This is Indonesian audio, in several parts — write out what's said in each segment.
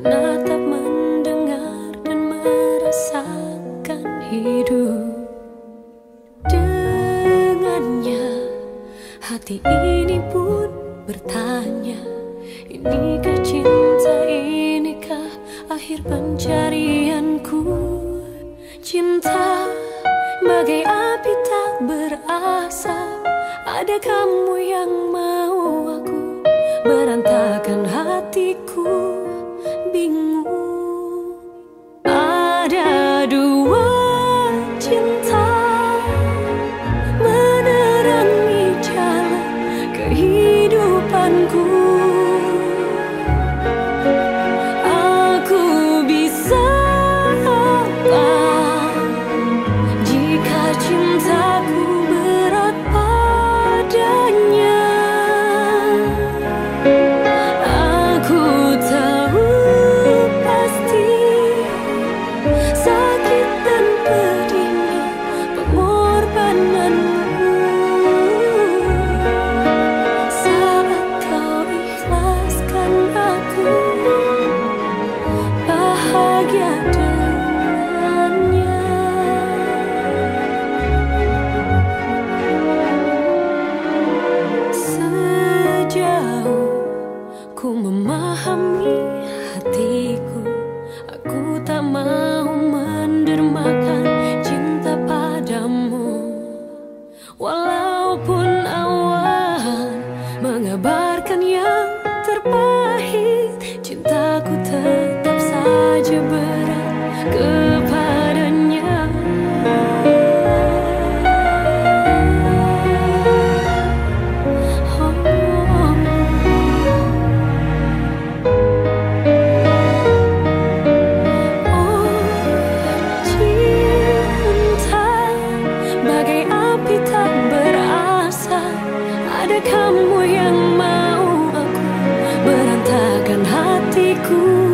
menatap mendengar dan merasakan hidup. Dengannya hati ini pun bertanya inikah cinta inikah akhir pencarianku? Cinta bagai api tak berasa ada kamu yang Ada mengabarkan yang Dan hatiku.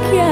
Yeah.